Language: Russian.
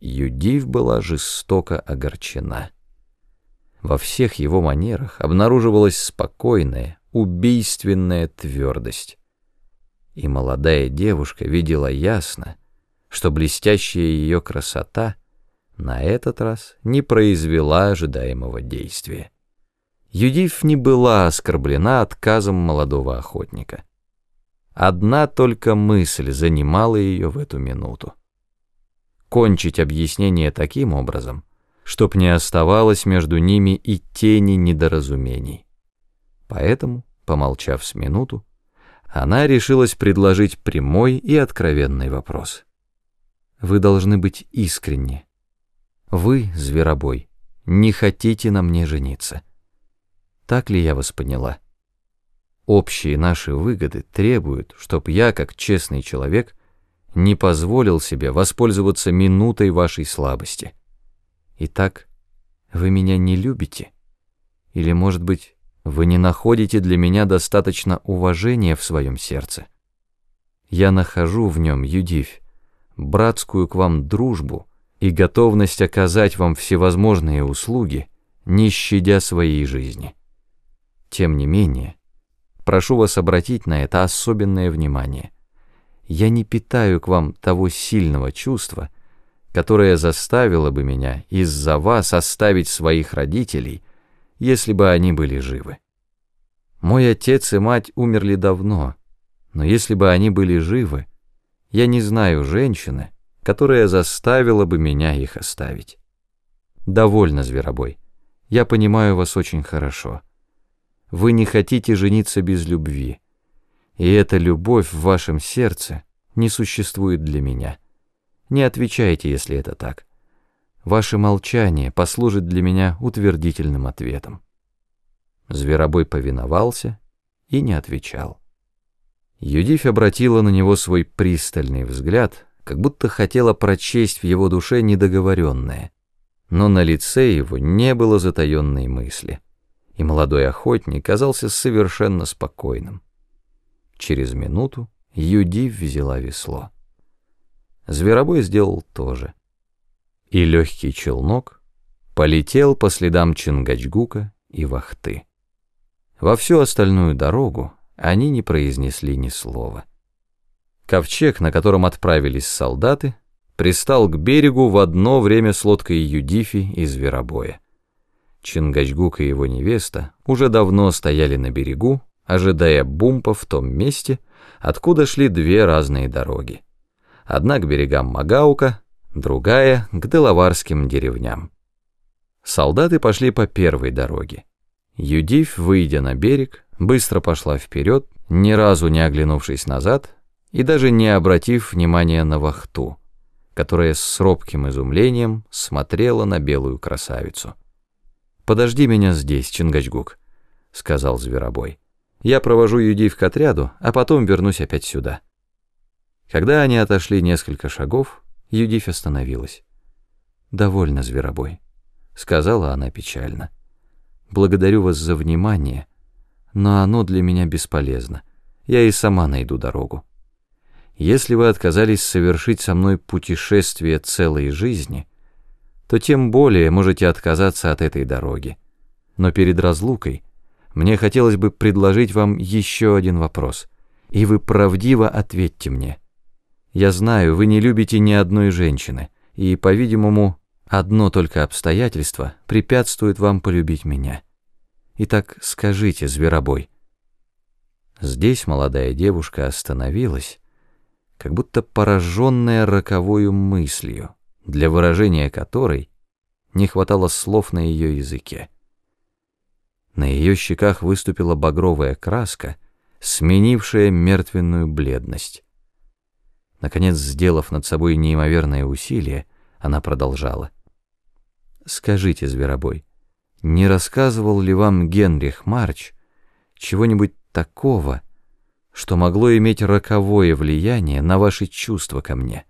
Юдив была жестоко огорчена. Во всех его манерах обнаруживалась спокойная, убийственная твердость. И молодая девушка видела ясно, что блестящая ее красота на этот раз не произвела ожидаемого действия. Юдив не была оскорблена отказом молодого охотника. Одна только мысль занимала ее в эту минуту. Кончить объяснение таким образом, чтоб не оставалось между ними и тени недоразумений. Поэтому, помолчав с минуту, она решилась предложить прямой и откровенный вопрос. «Вы должны быть искренни. Вы, зверобой, не хотите на мне жениться». Так ли я вас поняла? Общие наши выгоды требуют, чтоб я, как честный человек, не позволил себе воспользоваться минутой вашей слабости. Итак, вы меня не любите? Или, может быть, вы не находите для меня достаточно уважения в своем сердце? Я нахожу в нем, Юдивь, братскую к вам дружбу и готовность оказать вам всевозможные услуги, не щадя своей жизни. Тем не менее, прошу вас обратить на это особенное внимание. Я не питаю к вам того сильного чувства, которое заставило бы меня из-за вас оставить своих родителей, если бы они были живы. Мой отец и мать умерли давно, но если бы они были живы, я не знаю женщины, которая заставила бы меня их оставить. Довольно, зверобой. Я понимаю вас очень хорошо. Вы не хотите жениться без любви. И эта любовь в вашем сердце не существует для меня. Не отвечайте, если это так. Ваше молчание послужит для меня утвердительным ответом. Зверобой повиновался и не отвечал. Юдифь обратила на него свой пристальный взгляд, как будто хотела прочесть в его душе недоговоренное, но на лице его не было затаенной мысли — и молодой охотник казался совершенно спокойным. Через минуту Юдив взяла весло. Зверобой сделал то же. И легкий челнок полетел по следам Чингачгука и Вахты. Во всю остальную дорогу они не произнесли ни слова. Ковчег, на котором отправились солдаты, пристал к берегу в одно время с лодкой Юдифи и Зверобоя. Чингачгук и его невеста уже давно стояли на берегу, ожидая бумпа в том месте, откуда шли две разные дороги. Одна к берегам Магаука, другая к Делаварским деревням. Солдаты пошли по первой дороге. Юдив, выйдя на берег, быстро пошла вперед, ни разу не оглянувшись назад и даже не обратив внимания на вахту, которая с робким изумлением смотрела на белую красавицу. «Подожди меня здесь, Чингачгук», — сказал Зверобой. «Я провожу Юдив к отряду, а потом вернусь опять сюда». Когда они отошли несколько шагов, Юдив остановилась. «Довольно, Зверобой», — сказала она печально. «Благодарю вас за внимание, но оно для меня бесполезно. Я и сама найду дорогу. Если вы отказались совершить со мной путешествие целой жизни, — то тем более можете отказаться от этой дороги. Но перед разлукой мне хотелось бы предложить вам еще один вопрос, и вы правдиво ответьте мне. Я знаю, вы не любите ни одной женщины, и, по-видимому, одно только обстоятельство препятствует вам полюбить меня. Итак, скажите, зверобой. Здесь молодая девушка остановилась, как будто пораженная роковою мыслью для выражения которой не хватало слов на ее языке. На ее щеках выступила багровая краска, сменившая мертвенную бледность. Наконец, сделав над собой неимоверное усилие, она продолжала. «Скажите, Зверобой, не рассказывал ли вам Генрих Марч чего-нибудь такого, что могло иметь роковое влияние на ваши чувства ко мне?»